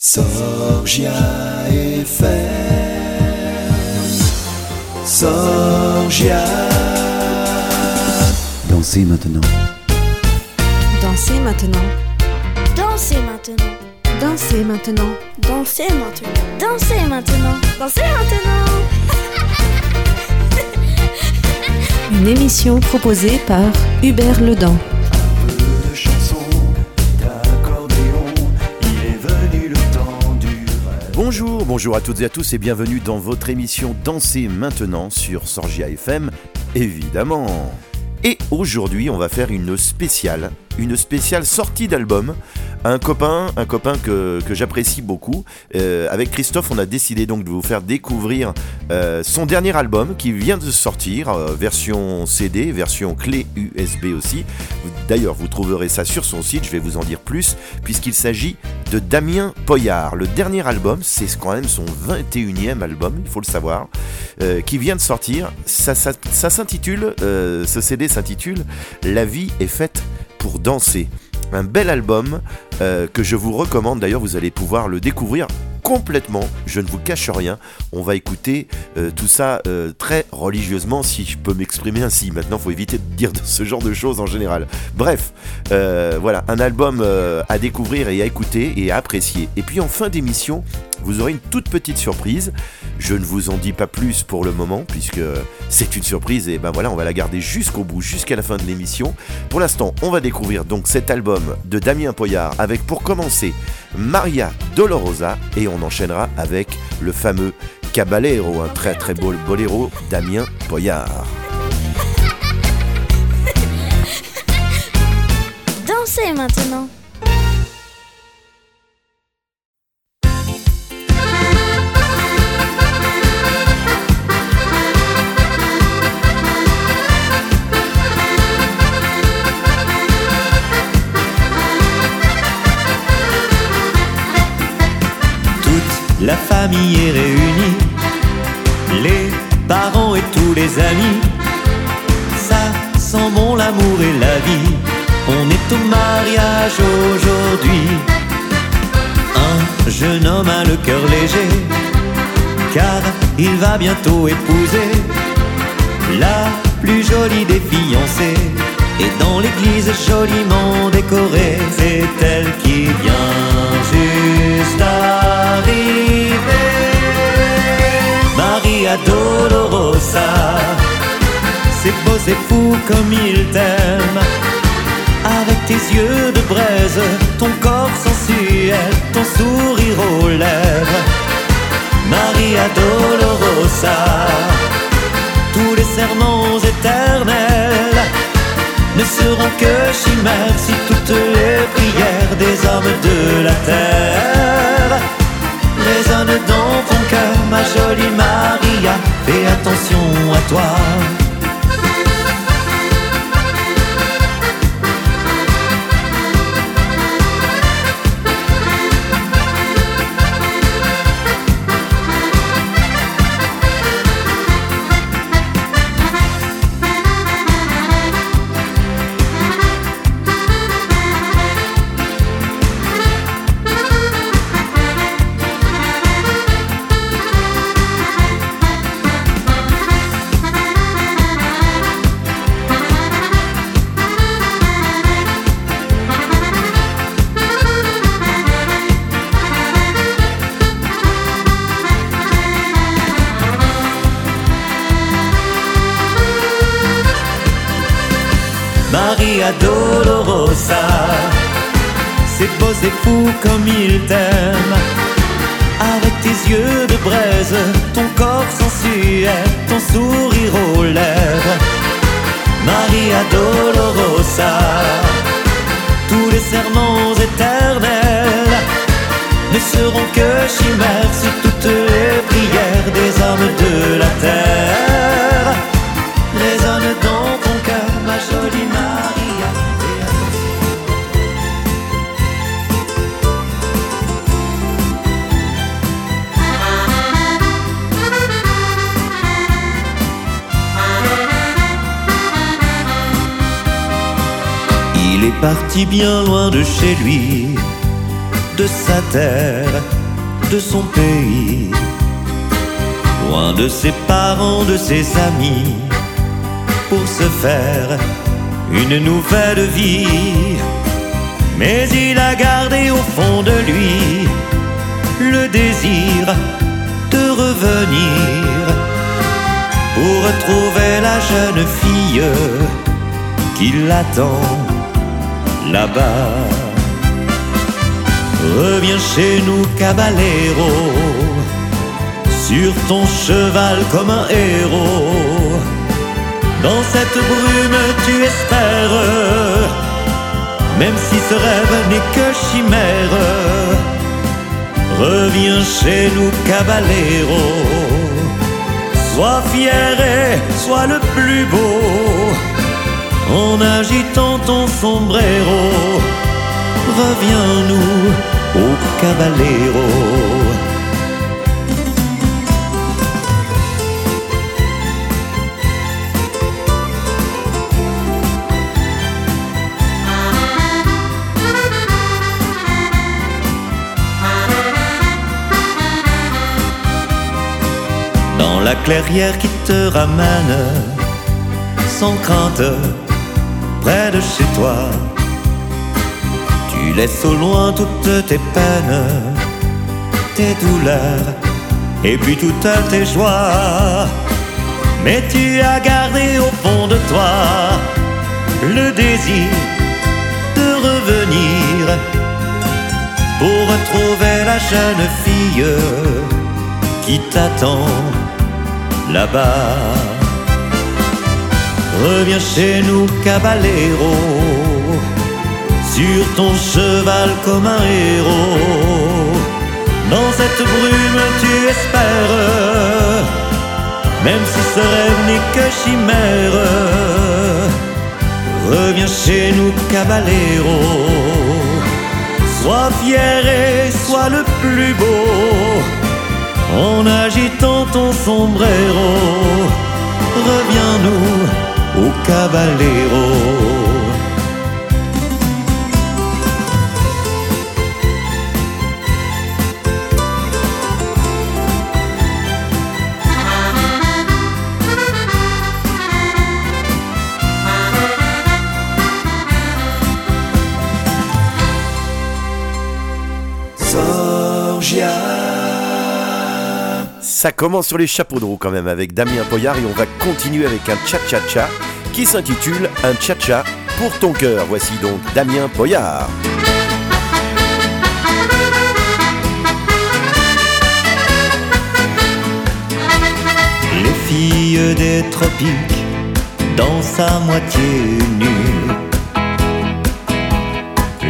Sorgia FM. Sorgia. Dansez maintenant. Dansez maintenant. Dansez maintenant. Dansez maintenant. Dansez maintenant. Dansez maintenant. Dansez maintenant. Une émission proposée par Hubert Ledan. Bonjour, bonjour à toutes et à tous et bienvenue dans votre émission Danser maintenant sur Sorgia FM, évidemment. Et aujourd'hui, on va faire une spéciale, une spéciale sortie d'album. Un copain, un copain que, que j'apprécie beaucoup. Euh, avec Christophe, on a décidé donc de vous faire découvrir euh, son dernier album qui vient de sortir, euh, version CD, version clé USB aussi. D'ailleurs, vous trouverez ça sur son site, je vais vous en dire plus, puisqu'il s'agit de Damien Poyard. Le dernier album, c'est quand même son 21e album, il faut le savoir, qui vient de sortir. Ça, s'intitule, ce CD s'intitule La vie est faite danser. Un bel album euh, que je vous recommande, d'ailleurs vous allez pouvoir le découvrir complètement, je ne vous cache rien, on va écouter euh, tout ça euh, très religieusement si je peux m'exprimer ainsi. Maintenant, faut éviter de dire ce genre de choses en général. Bref, voilà, un album à découvrir et à écouter et à apprécier. Et puis en fin d'émission, vous aurez une toute petite surprise. Je ne vous en dis pas plus pour le moment puisque c'est une surprise et ben voilà, on va la garder jusqu'au bout, jusqu'à la fin de l'émission. Pour l'instant, on va découvrir donc cet album de Damien Poyard avec pour commencer Maria Dolorosa et on enchaînera avec le fameux Caballero, un très très beau boléro Damien Poyard. Dansez maintenant. Bientôt épouser la plus jolie des fiancées. Et dans l'église joliment décorée, c'est elle qui vient juste d'arriver. Maria Dolorosa, c'est beau, c'est fou comme il t'aime. Avec tes yeux de braise, Dolorosa, tous les serments éternels ne seront que chimères si toutes les prières des hommes de la terre résonnent dans ton cœur, ma jolie Maria. Fais attention à toi. C'est fou comme il t'aime. Avec tes yeux de braise, ton corps sensuel, ton sourire aux lèvres. Maria Dolorosa. Tous les serments éternels ne seront que chimères si toutes les prières des hommes de la terre parti bien loin de chez lui, de sa terre, de son pays, loin de ses parents, de ses amis, pour se faire une nouvelle vie. Mais il a gardé au fond de lui le désir de revenir pour retrouver la jeune fille qui l'attend là-bas. Reviens chez nous, caballero, sur ton cheval comme un héros. Dans cette brume, tu espères, même si ce rêve n'est que chimère. Reviens chez nous, caballero. Sois fier et sois le plus beau en agitant ton sombrero. Reviens-nous au caballero. Dans la clairière qui te ramène sans crainte près de chez toi. Tu laisses au loin toutes tes peines, tes douleurs et puis toutes tes joies. Mais tu as gardé au fond de toi le désir de revenir pour retrouver la jeune fille qui t'attend là-bas. Reviens chez nous, caballero, sur ton cheval comme un héros. Dans cette brume, tu espères, même si ce rêve n'est que chimère. Reviens chez nous, caballero, sois fier et sois le plus beau en agitant ton sombrero. Reviens-nous au caballero. Ça commence sur les chapeaux de roue quand même avec Damien Poyard et on va continuer avec un cha-cha-cha qui s'intitule Un cha-cha pour ton cœur. Voici donc Damien Poyard. Les filles des tropiques dansent à moitié nues.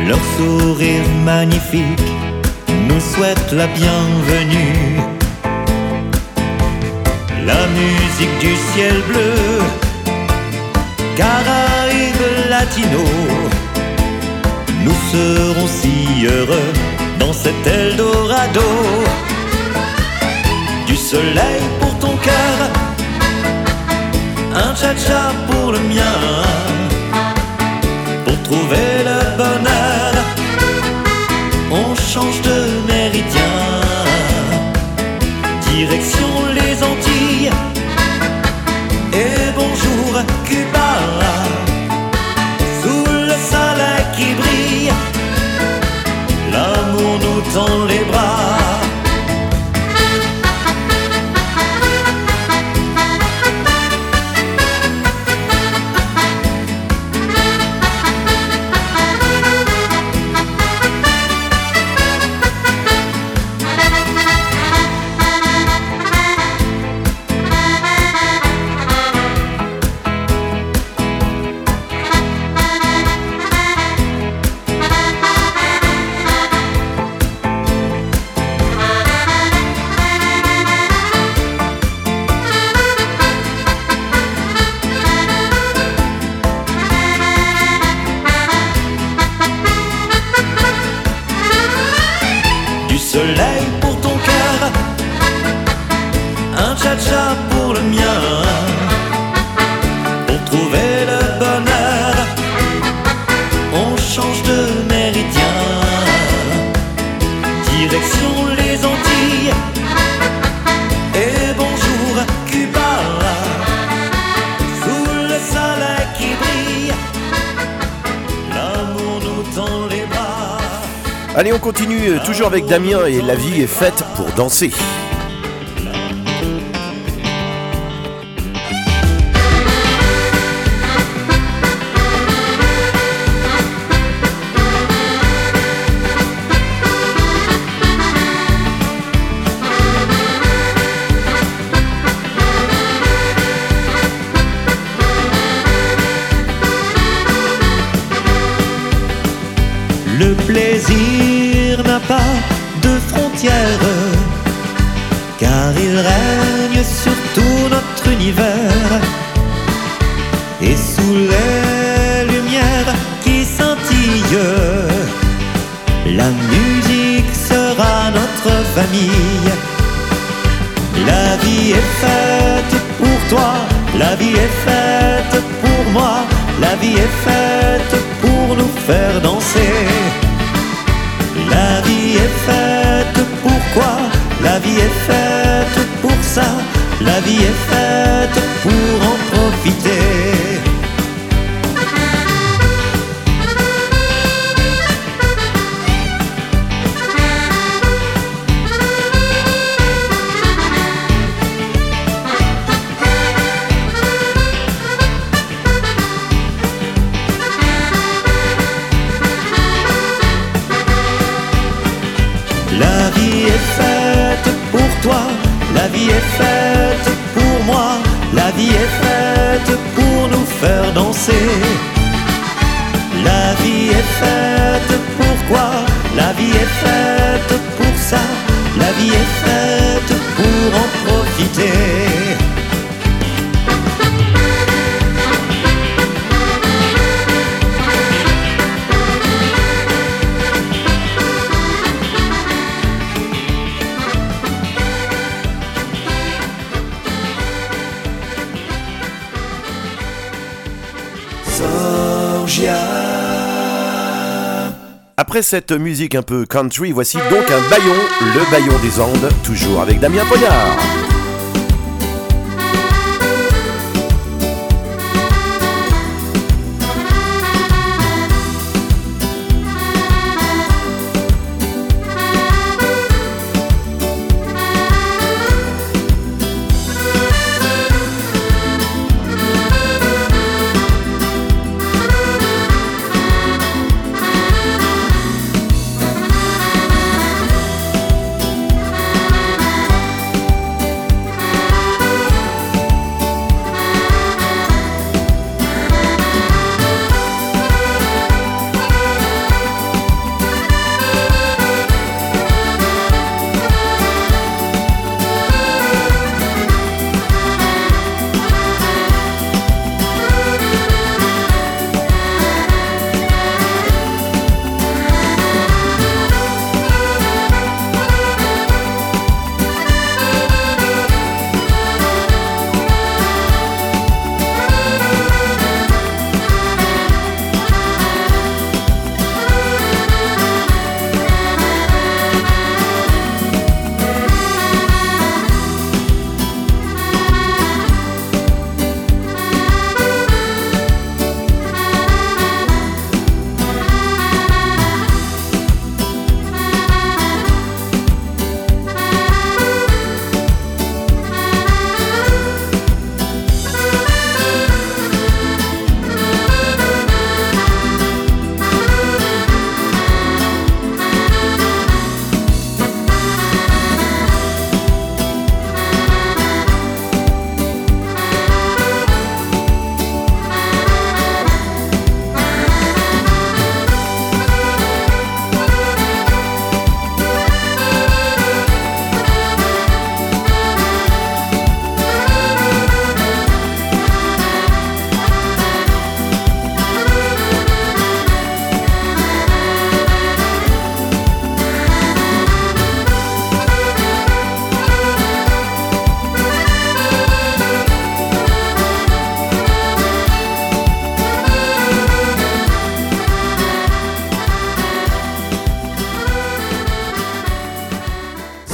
Leur sourire magnifique nous souhaite la bienvenue. La musique du ciel bleu, Caraïbes latino, nous serons si heureux dans cet Eldorado. Du soleil pour ton cœur, un cha-cha pour le mien, pour trouver le bonheur, on change de méridien. Damien et la vie est faite pour danser. Vie est faite pour moi, la vie est faite pour nous faire danser. La vie est faite pourquoi La vie est faite pour ça, la vie est faite Cette musique un peu country, voici donc un baillon, le baillon des Andes, toujours avec Damien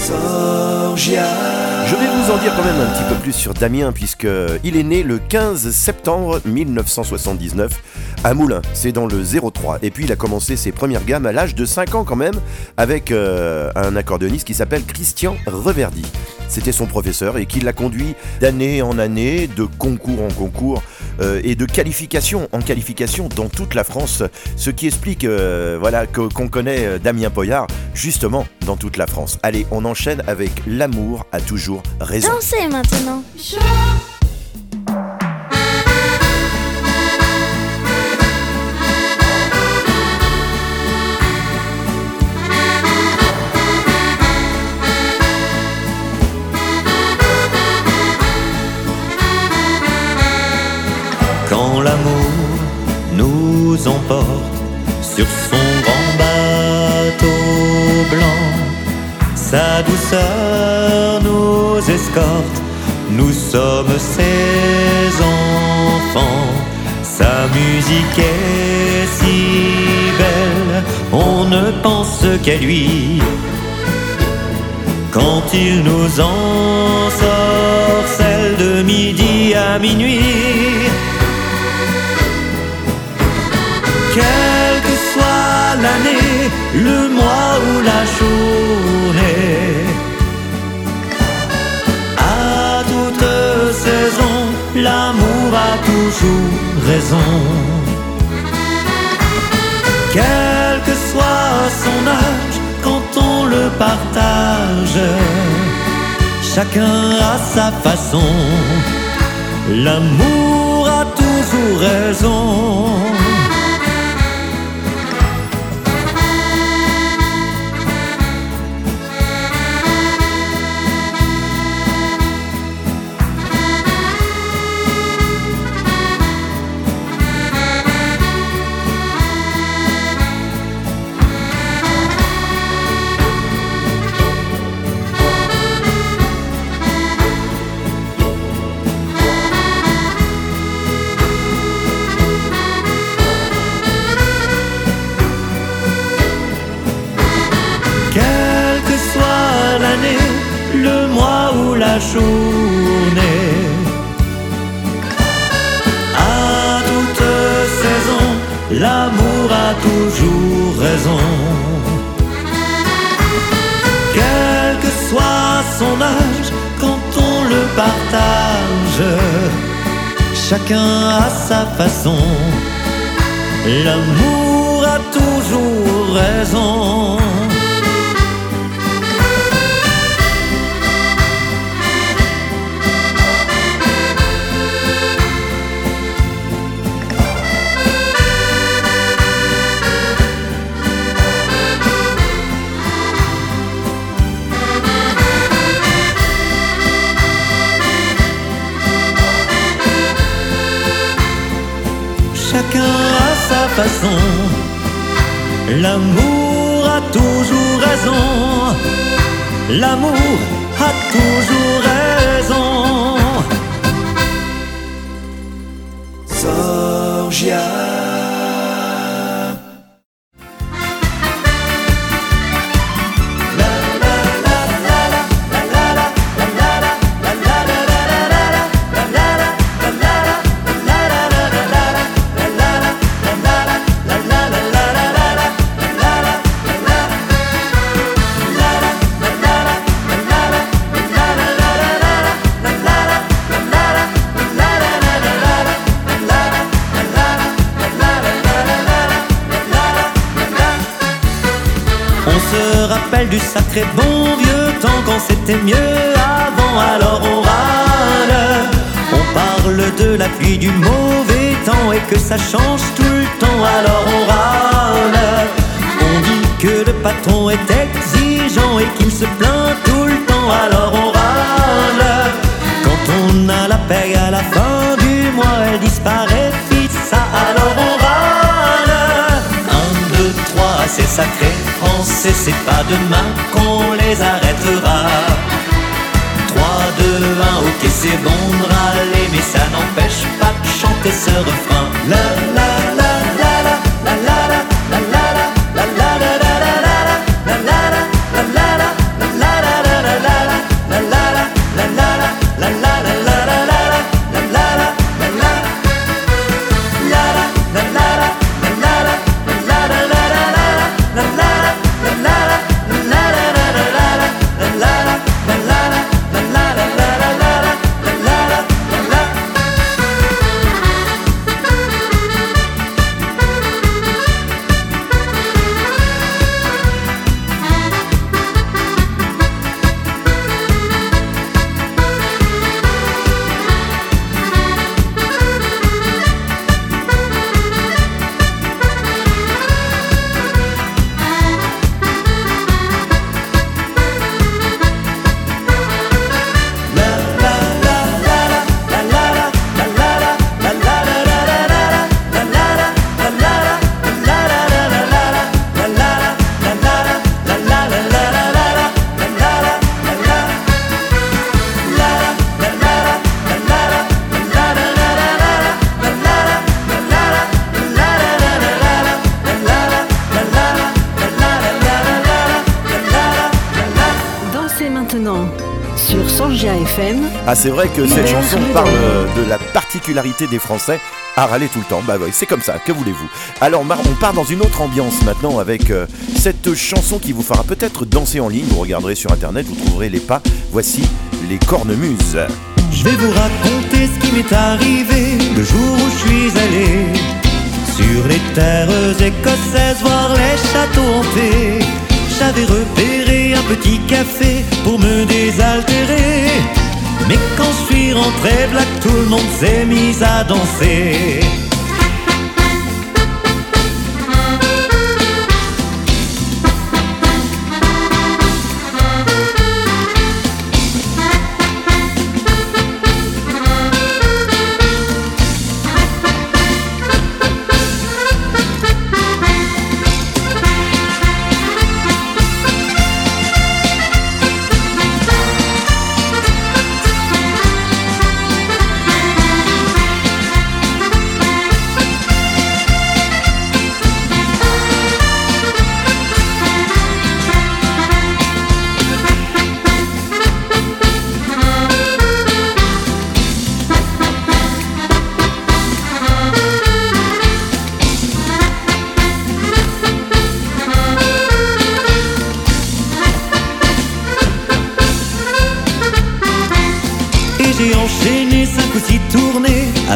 Je vais vous en dire quand même un petit peu plus sur Damien puisque il est né le 15 septembre 1979 à Moulins, c'est dans le 03. Et puis il a commencé ses premières gammes à l'âge de 5 ans quand même, avec euh, un accordéoniste qui s'appelle Christian Reverdy. C'était son professeur et qui l'a conduit d'année en année, de concours en concours euh, et de qualification en qualification dans toute la France. Ce qui explique euh, voilà, qu'on connaît Damien Poyard justement dans toute la France. Allez, on enchaîne avec L'amour a toujours raison. Dansez maintenant. Quand sur son grand bateau blanc, sa douceur nous escorte, nous sommes ses enfants. Sa musique est si belle, on ne pense qu'à lui. Quand il nous ensorcelle de midi à minuit. Le mois ou la journée, à toute saison, l'amour a toujours raison. Quel que soit son âge, quand on le partage, chacun a sa façon. L'amour a toujours raison. Sacré bon vieux temps quand c'était mieux avant, alors on râle. On parle de la pluie, du mauvais temps et que ça change tout le temps, alors on râle. On dit que le patron est exigeant et qu'il se plaint tout le temps, alors on râle. Quand on a la paix à la fin du mois, elle disparaît vite, ça alors on râle. Un, deux, trois, c'est sacré français, c'est pas demain qu'on les arrêtera. 3, 2, 1, ok c'est bon râler, mais ça n'empêche pas de chanter ce refrain. Ah, c'est vrai que cette chanson parle euh, de la particularité des Français à râler tout le temps. Bah oui, c'est comme ça, que voulez-vous? Alors, on part dans une autre ambiance maintenant avec euh, cette chanson qui vous fera peut-être danser en ligne. Vous regarderez sur internet, vous trouverez les pas. Voici les cornemuses. Je vais vous raconter ce qui m'est arrivé le jour où je suis allé sur les terres écossaises voir les châteaux hantés. J'avais repéré un petit café pour me désaltérer. Mais quand je suis rentré, black, tout le monde s'est mis à danser.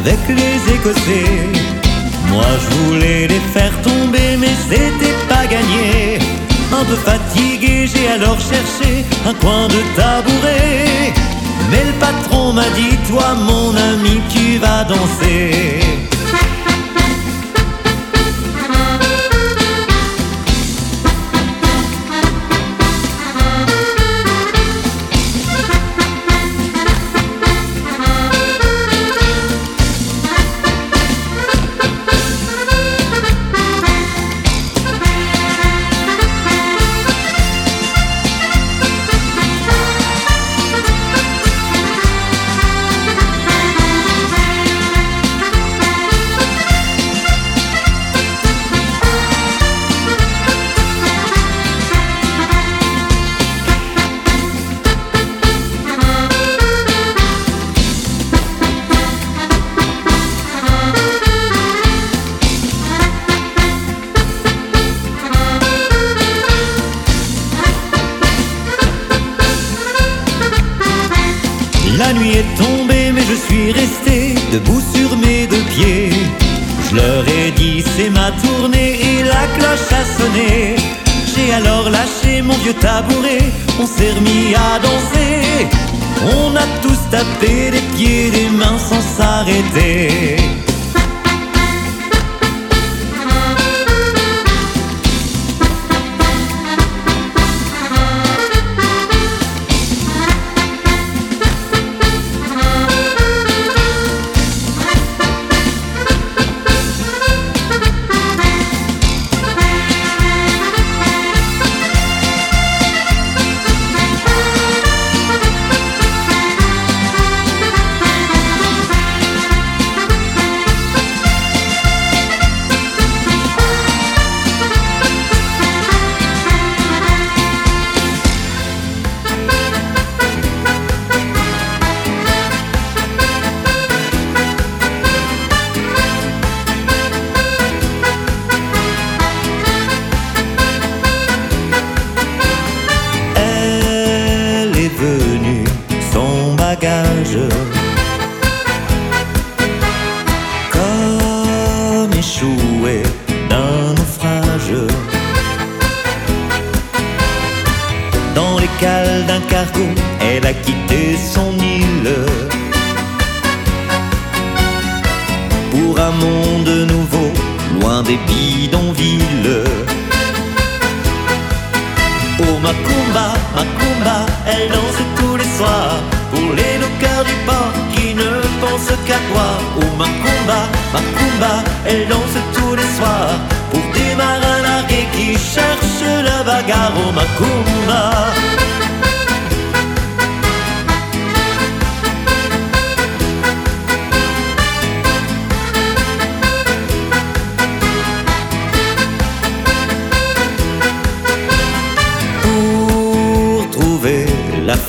Avec les Écossais. Moi je voulais les faire tomber, mais c'était pas gagné. Un peu fatigué, j'ai alors cherché un coin de tabouret. Mais le patron m'a dit, toi mon ami, tu vas danser.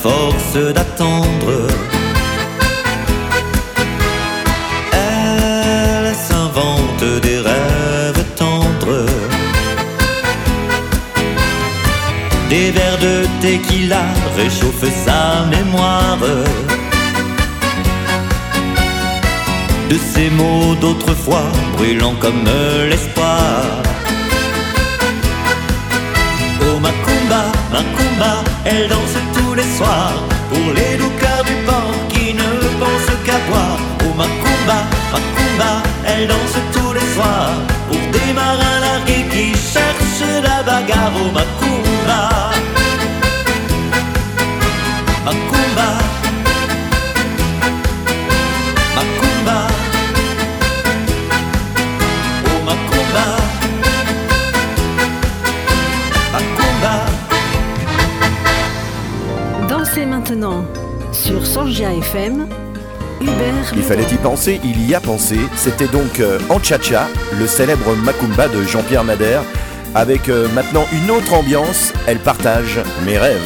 Force d'attendre. Elle s'invente des rêves tendres. Des verres de tequila réchauffent sa mémoire. De ces mots d'autrefois, brûlants comme l'espoir. Macumba, elle danse tous les soirs pour les cœurs du port qui ne pensent qu'à boire. Oh Macumba, Macumba, elle danse tous les soirs pour des marins largués qui cherchent la bagarre. Oh Macumba, maintenant sur Sorgia FM. Hubert Il fallait y penser, il y a pensé. C'était donc euh, En Cha-Cha, le célèbre Macumba de Jean-Pierre Madère, avec euh, maintenant une autre ambiance. Elle partage mes rêves.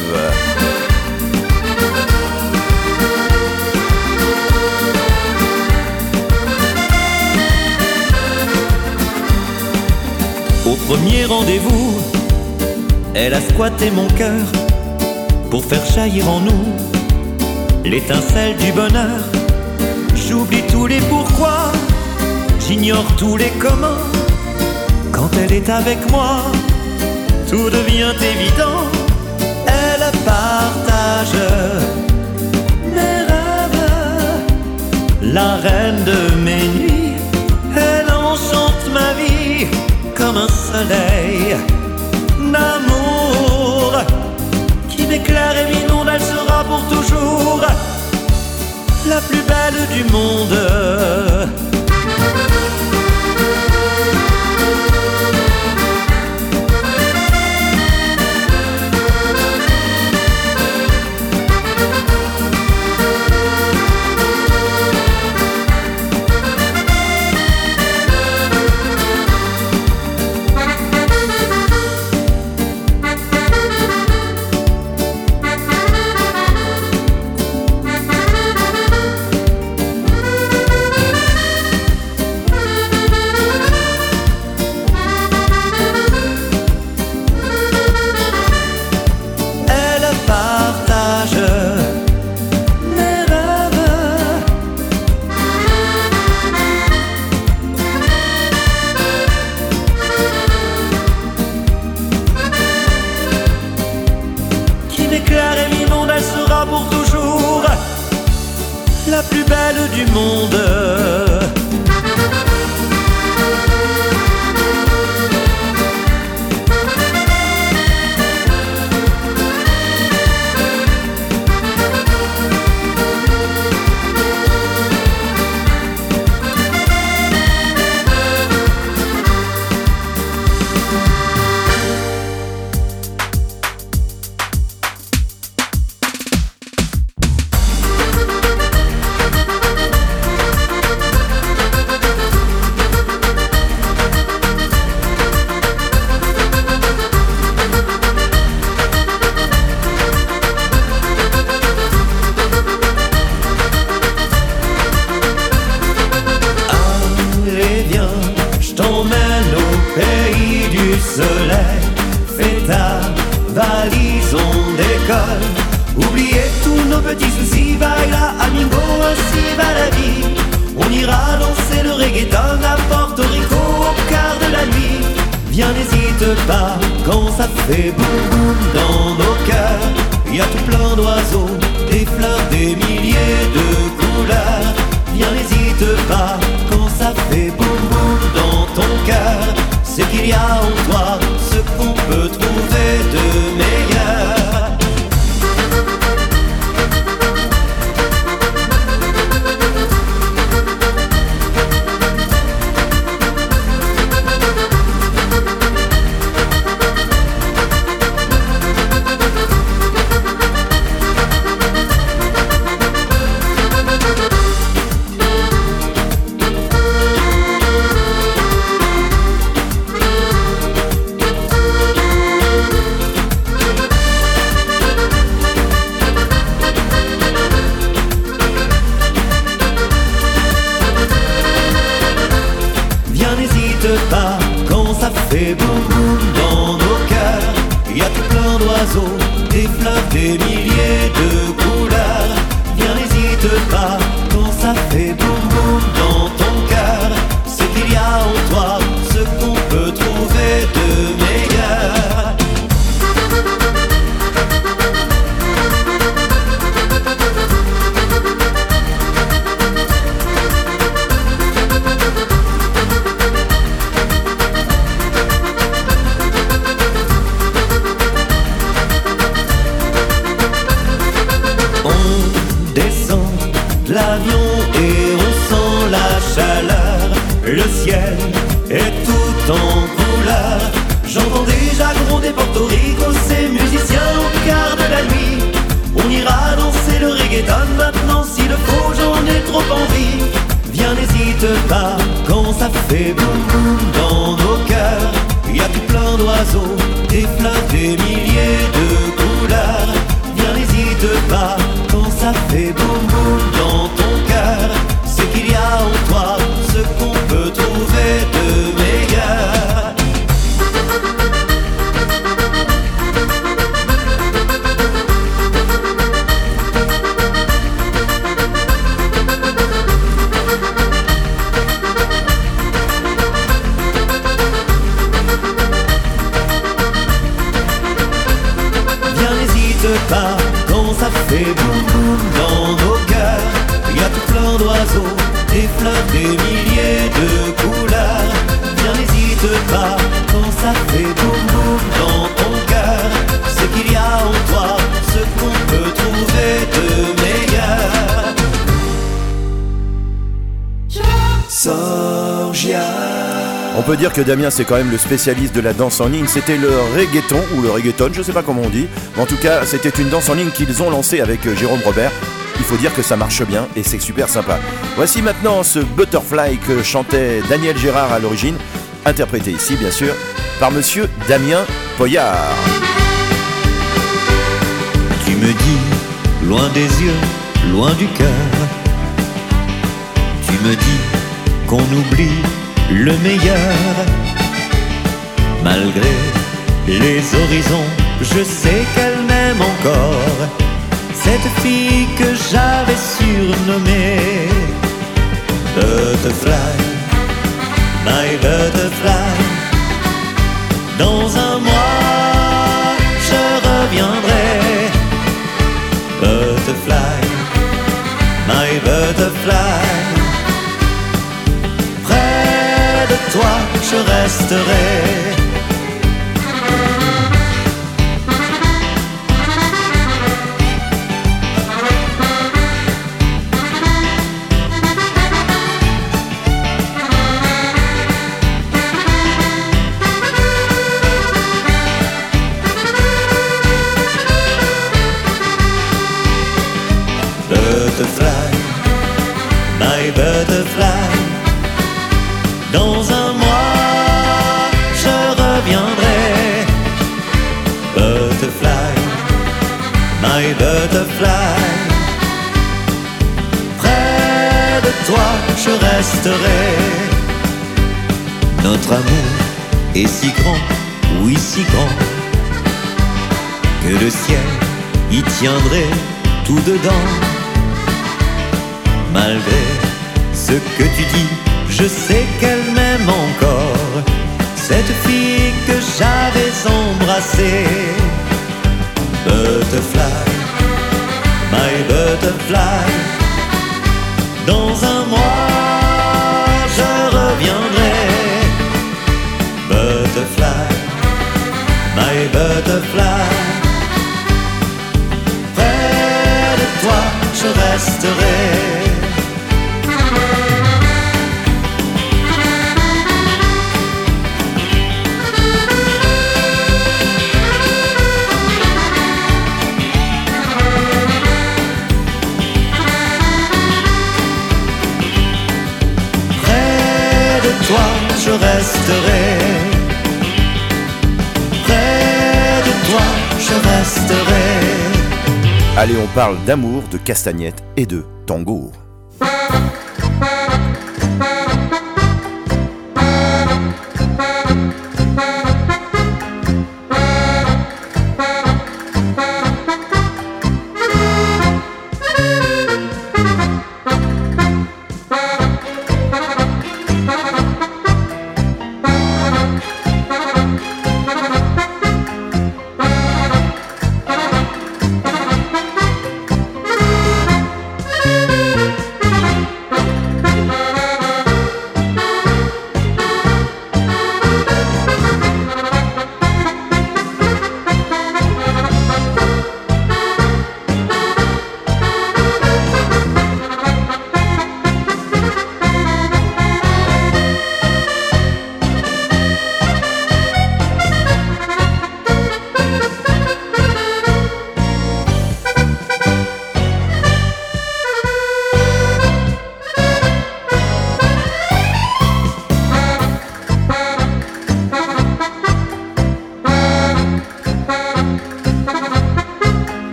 Au premier rendez-vous, elle a squatté mon cœur pour faire jaillir en nous l'étincelle du bonheur. J'oublie tous les pourquoi, j'ignore tous les comment. Quand elle est avec moi, tout devient évident. Elle partage mes rêves, la reine de mes nuits. Elle enchante ma vie comme un soleil d'amour qui m'éclaire et m'inonde. Elle sera pour toujours la plus belle du monde. Quand que Damien c'est quand même le spécialiste de la danse en ligne. C'était le reggaeton ou le reggaeton, je sais pas comment on dit. Mais en tout cas, c'était une danse en ligne qu'ils ont lancée avec euh, Jérôme Robert. Il faut dire que ça marche bien et c'est super sympa. Voici maintenant ce Butterfly que chantait Daniel Gérard à l'origine, interprété ici bien sûr par monsieur Damien Poyard. Tu me dis, loin des yeux, loin du cœur. Tu me dis qu'on oublie le meilleur. Malgré les horizons, je sais qu'elle m'aime encore. Cette fille que j'avais surnommée Butterfly, my butterfly. Dans un mois, je reviendrai. Butterfly, my butterfly. Toi, je resterai. Resterai. Notre amour est si grand, oui si grand, que le ciel y tiendrait tout dedans. Malgré ce que tu dis, je sais qu'elle m'aime encore. Cette fille que j'avais embrassée. Butterfly, my butterfly. Dans un mois, my butterfly. Près de toi, je resterai. Allez, on parle d'amour, de castagnette et de tango.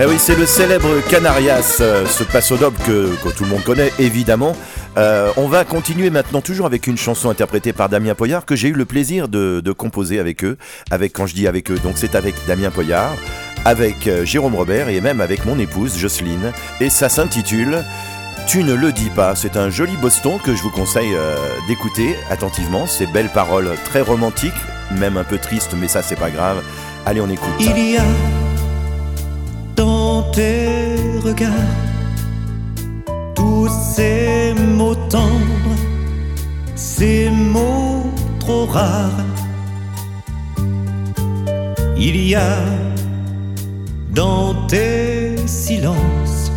Eh oui, c'est le célèbre Canarias, euh, ce passodoble que, que tout le monde connaît évidemment. Euh, on va continuer maintenant toujours avec une chanson interprétée par Damien Poyard que j'ai eu le plaisir de, composer avec eux. Avec quand je dis avec eux, donc c'est avec Damien Poyard, avec euh, Jérôme Robert et même avec mon épouse Jocelyne. Et ça s'intitule Tu ne le dis pas. C'est un joli Boston que je vous conseille d'écouter attentivement. Ces belles paroles très romantiques, même un peu tristes, mais ça c'est pas grave. Allez, on écoute. Il y a tes regards tous ces mots tendres, ces mots trop rares. Il y a dans tes silences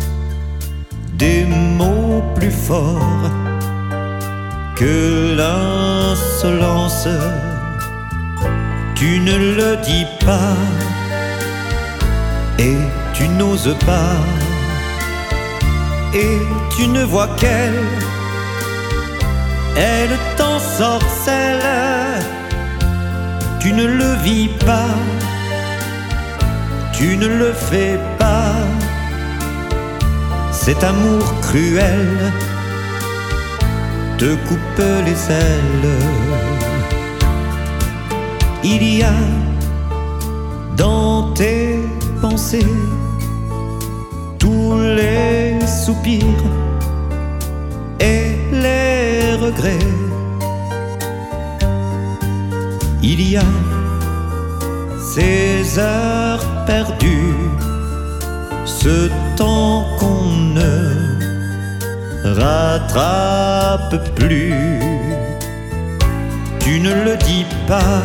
des mots plus forts que l'insolence. Tu ne le dis pas et tu n'oses pas. Et tu ne vois qu'elle. Elle t'ensorcelle tu ne le vis pas. Tu ne le fais pas. Cet amour cruel te coupe les ailes. Il y a dans tes pensées les soupirs et les regrets. Il y a ces heures perdues, ce temps qu'on ne rattrape plus. Tu ne le dis pas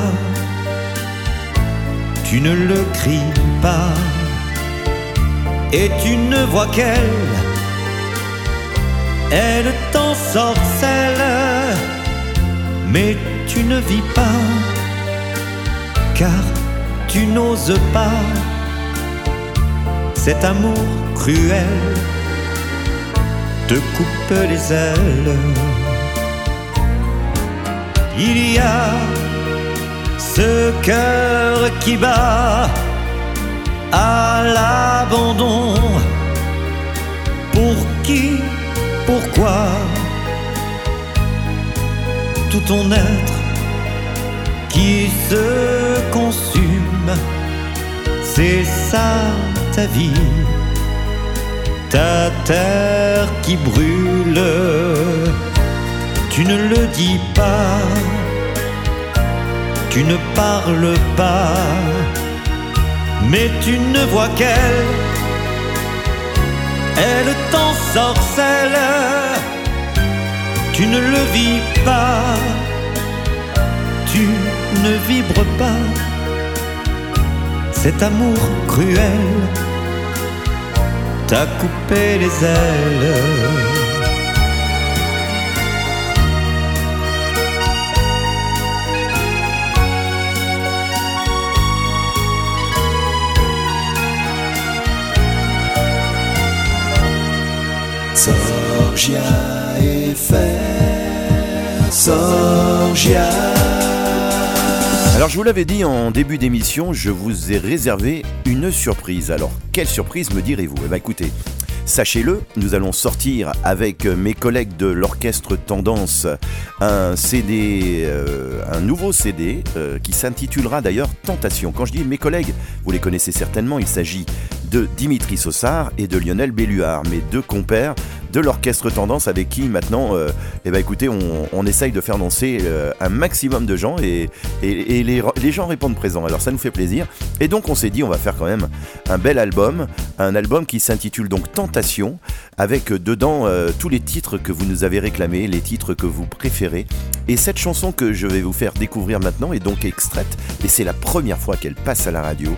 tu ne le cries pas et tu ne vois qu'elle. Elle t'ensorcelle mais tu ne vis pas. Car tu n'oses pas. Cet amour cruel te coupe les ailes. Il y a ce cœur qui bat à l'abandon pourquoi tout ton être qui se consume, c'est ça ta vie, ta terre qui brûle. Tu ne le dis pas, tu ne parles pas, mais tu ne vois qu'elle, elle t'ensorcelle. Tu ne le vis pas, tu ne vibres pas. Cet amour cruel t'a coupé les ailes. Alors je vous l'avais dit en début d'émission, je vous ai réservé une surprise. Alors quelle surprise me direz-vous? Eh bien écoutez, sachez-le, nous allons sortir avec mes collègues de l'orchestre Tendance un CD, euh, un nouveau CD euh, qui s'intitulera d'ailleurs Tentation. Quand je dis mes collègues, vous les connaissez certainement, il s'agit de Dimitri Sossard et de Lionel Belluard, mes deux compères de l'orchestre Tendance avec qui maintenant, euh, eh ben écoutez, on, essaye de faire danser euh, un maximum de gens et, les, gens répondent présents. Alors ça nous fait plaisir. Et donc on s'est dit, on va faire quand même un bel album, un album qui s'intitule donc Tentation, avec euh, dedans tous les titres que vous nous avez réclamés, les titres que vous préférez. Et cette chanson que je vais vous faire découvrir maintenant est donc extraite, et c'est la première fois qu'elle passe à la radio.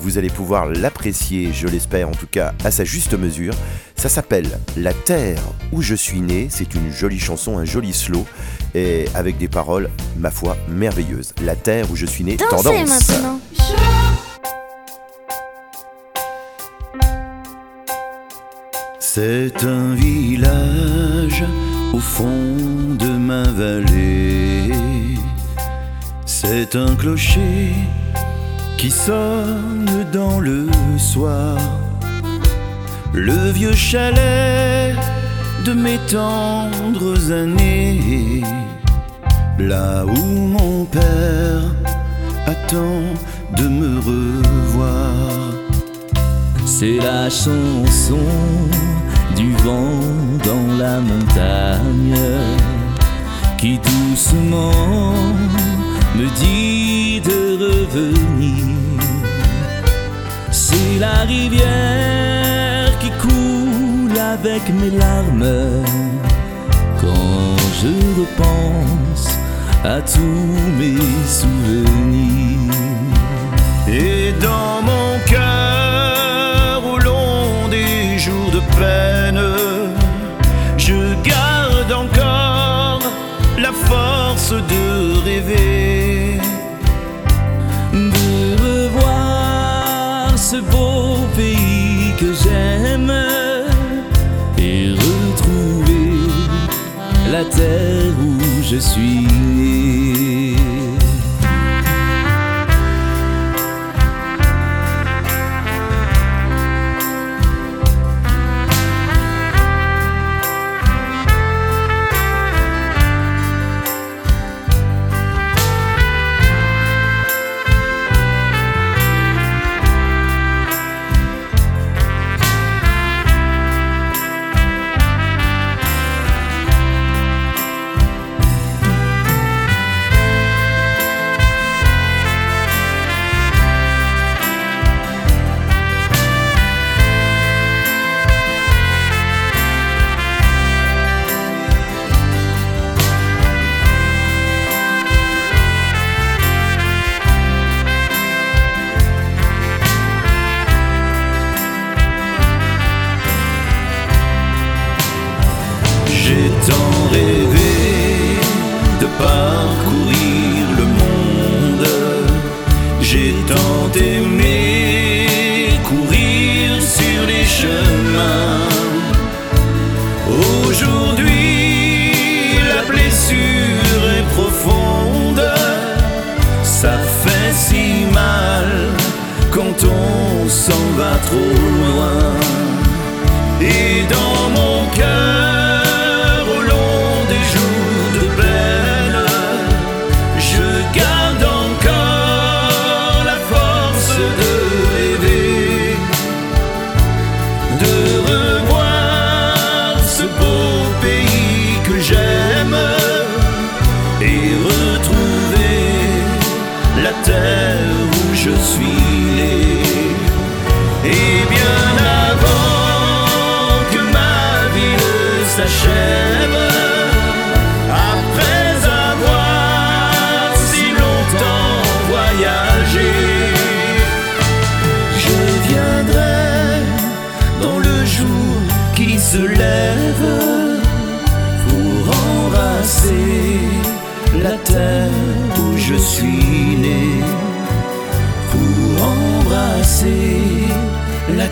Vous allez pouvoir l'apprécier, je l'espère en tout cas, à sa juste mesure. Ça s'appelle La Terre où je suis né. C'est une jolie chanson, un joli slow, et avec des paroles, ma foi, merveilleuses. La Terre où je suis né. Dansez Tendance. maintenant. C'est un village au fond de ma vallée. C'est un clocher qui sonne dans le soir. Le vieux chalet de mes tendres années. Là où mon père attend de me revoir. C'est la chanson du vent dans la montagne qui doucement me dit de revenir. C'est la rivière avec mes larmes quand je repense à tous mes souvenirs. Et dans mon cœur, au long des jours de peine, je garde encore la force de rêver. La terre où je suis. Aujourd'hui, la blessure est profonde. Ça fait si mal quand on s'en va trop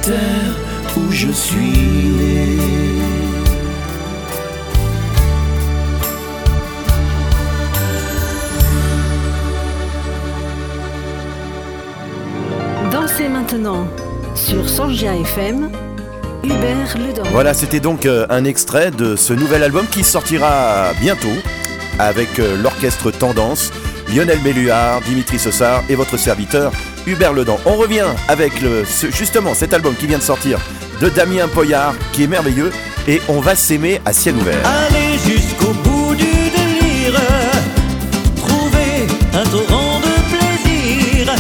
terre où je suis né. Dansez maintenant sur Sorgia FM, Hubert. Voilà, c'était donc euh, un extrait de ce nouvel album qui sortira bientôt avec euh, l'orchestre Tendance, Lionel Melluard, Dimitri Sossard et votre serviteur Hubert Ledan. On revient avec le, ce- justement cet album qui vient de sortir de Damien Poyard qui est merveilleux et on va s'aimer à ciel ouvert. Aller jusqu'au bout du délire, trouver un torrent de plaisir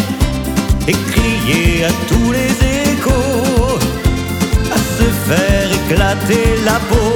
et crier à tous les échos, à se faire éclater la peau,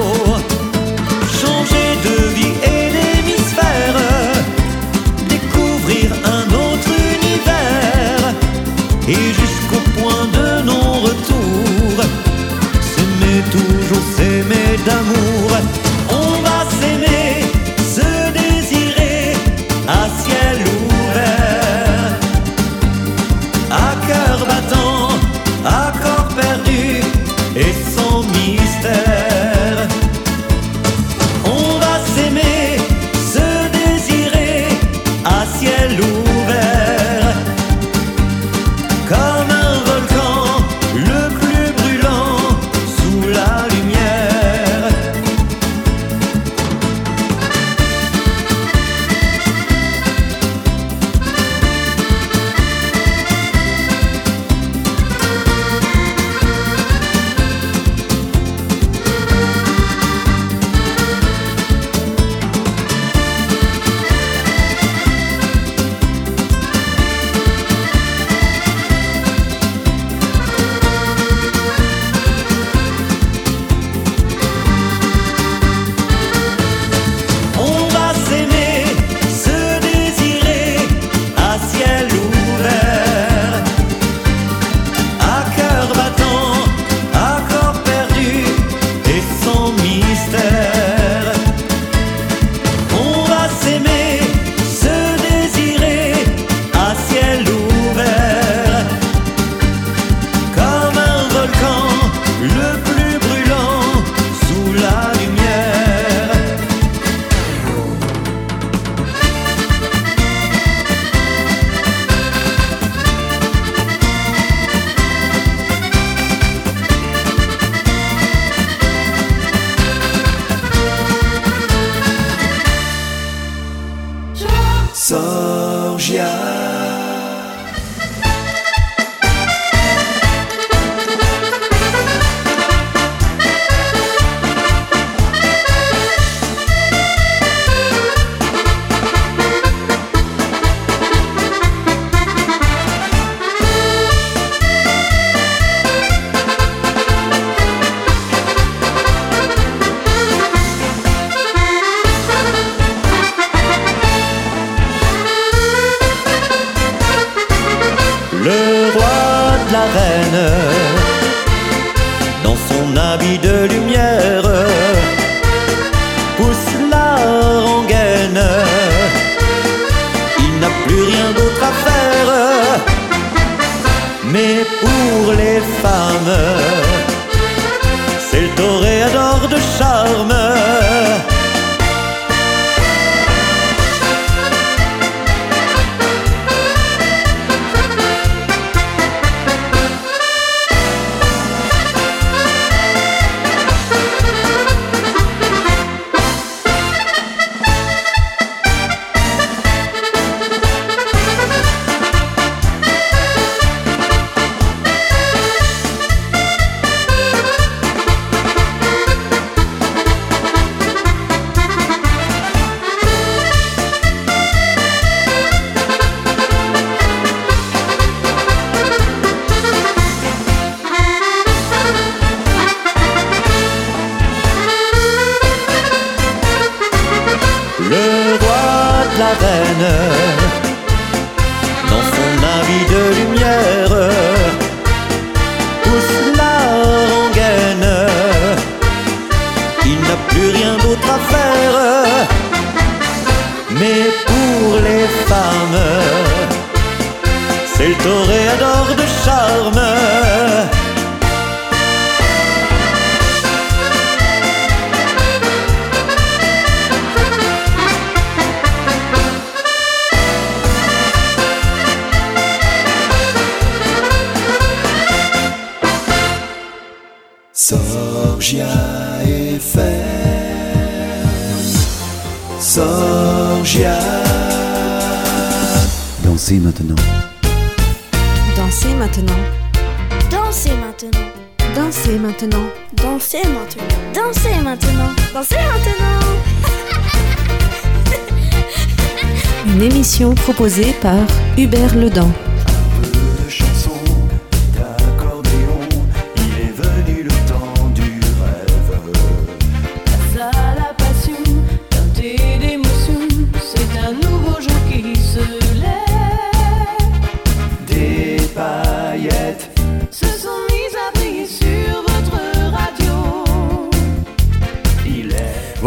proposée par Hubert Ledan.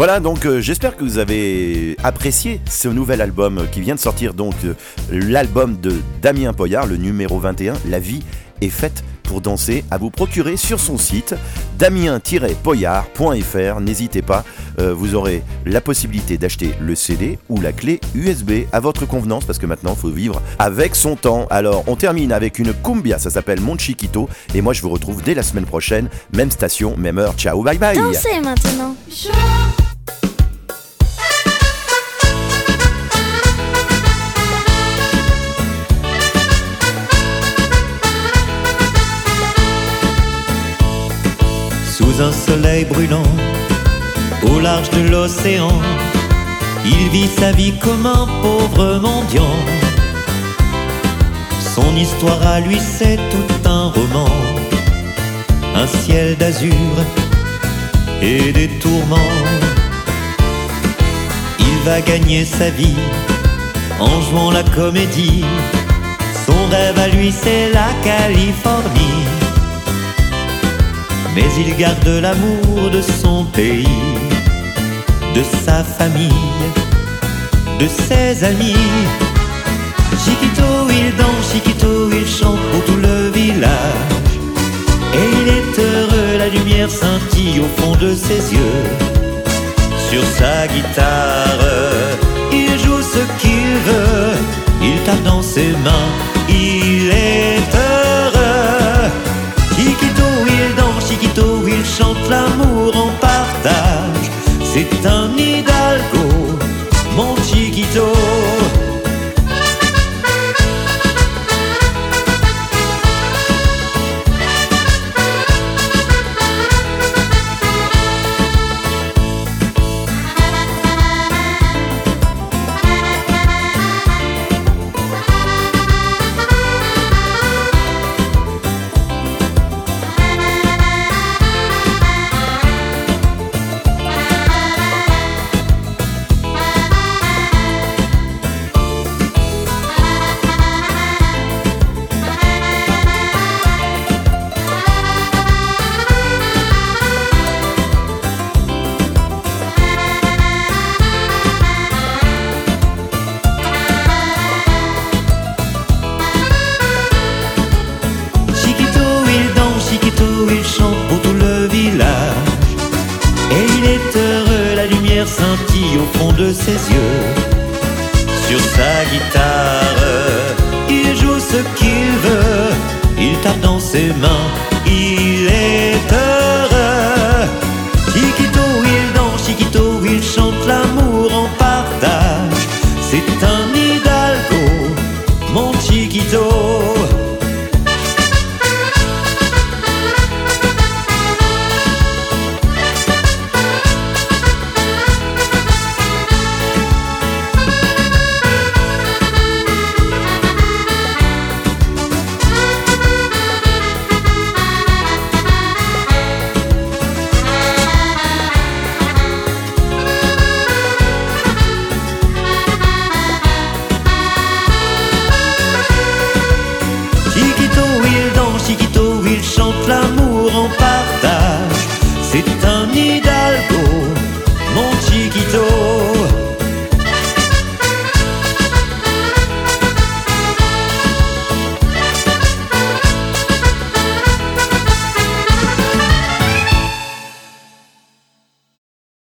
Voilà, donc euh, j'espère que vous avez apprécié ce nouvel album qui vient de sortir, donc euh, l'album de Damien Poyard, le numéro 21, La vie est faite pour danser, à vous procurer sur son site damien-poyard.fr. N'hésitez pas, euh, vous aurez la possibilité d'acheter le CD ou la clé USB à votre convenance parce que maintenant il faut vivre avec son temps. Alors on termine avec une cumbia, ça s'appelle Mon Chiquito et moi je vous retrouve dès la semaine prochaine, même station, même heure. Ciao, bye bye. Dansez maintenant. Un soleil brûlant, au large de l'océan, il vit sa vie comme un pauvre mendiant. Son histoire à lui, c'est tout un roman, un ciel d'azur et des tourments. Il va gagner sa vie en jouant la comédie. Son rêve à lui, c'est la Californie mais il garde l'amour de son pays, de sa famille, de ses amis. Chiquito, il danse, Chiquito, il chante pour tout le village. Et il est heureux, la lumière scintille au fond de ses yeux. Sur sa guitare, il joue ce qu'il veut, il tape dans ses mains, il est heureux. Il chante l'amour en partage. C'est un hidalgo,